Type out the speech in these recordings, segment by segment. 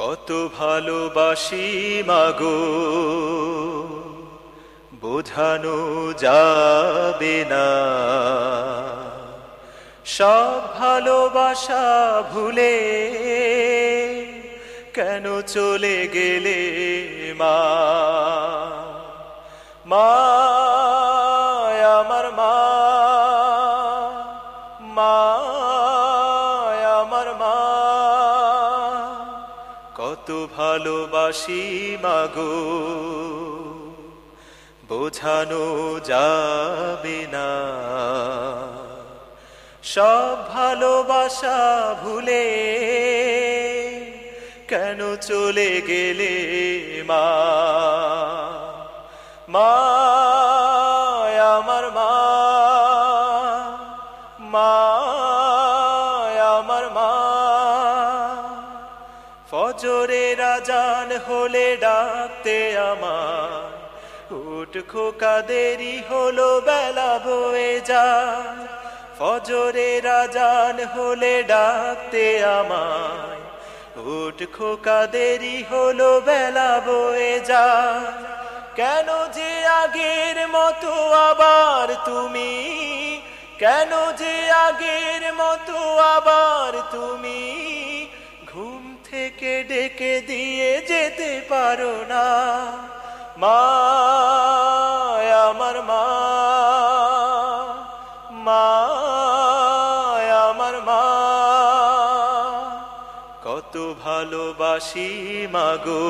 কত ভালোবাসি মাগো। বোঝানো যাবে না। সব ভালোবাসা ভুলে কেন চলে গেলে মা? মা, আমার মা মা কত ভালোবাসি মাগো। বোঝানো যাবে না। সব ভালোবাসা ভুলে কেন চলে গেলে মা? মা ফজরে রাজান হলে ডাকতে আমার। উঠ খোকা দেরি হলো, বেলা বয়ে যায়। ফজরে রাজান হলে ডাকতে আমায়। উঠ খোকা দেরি হলো, বেলা বয়ে যায়। কেন যে আগের মতো আবার তুমি? কেন যে আগের মতো আবার তুমি? থেকে ডেকে দিয়ে যেতে পারো না। মা, আমার মা মা, আমার মা, কত ভালোবাসি মাগো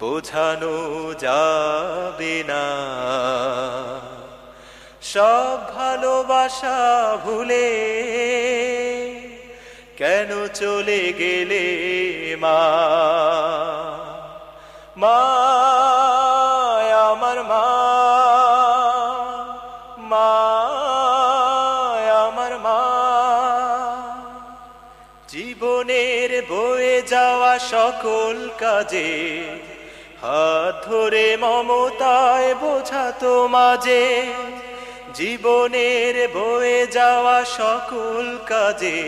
বোঝানো যাবে না। সব ভালোবাসা ভুলে কেন চলে গেলে মা? মা আমার মা মা আমার মা। জীবনের বয়ে যাওয়া সকল কাজে হাত ধরে মমতায় বোঝাতো মাঝে। জীবনের বয়ে যাওয়া সকল কাজে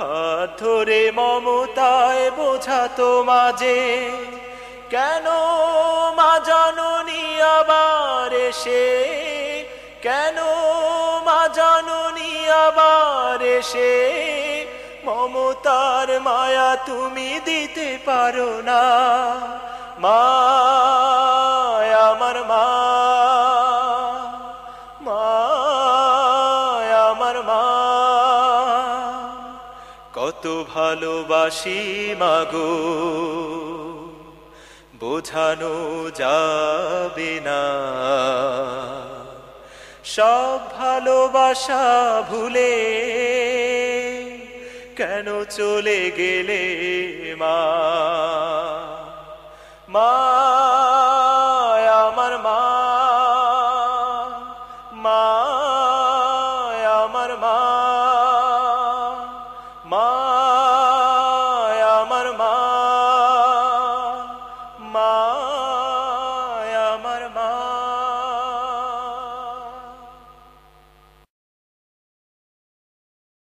হাত ধরে মমতায় বোঝাতো মাঝে, কেন মা জননী আবার এসে, কেন মা জননী আবার এসে, মমতার মায়া তুমি দিতে পারো না। মা আমার মা মা কত ভালোবাসি মাগো, বোঝানো যাবে না। সব ভালোবাসা ভুলে কেন চলে গেলে মা? মা আমার মা মা আমার মা মা আমার মা।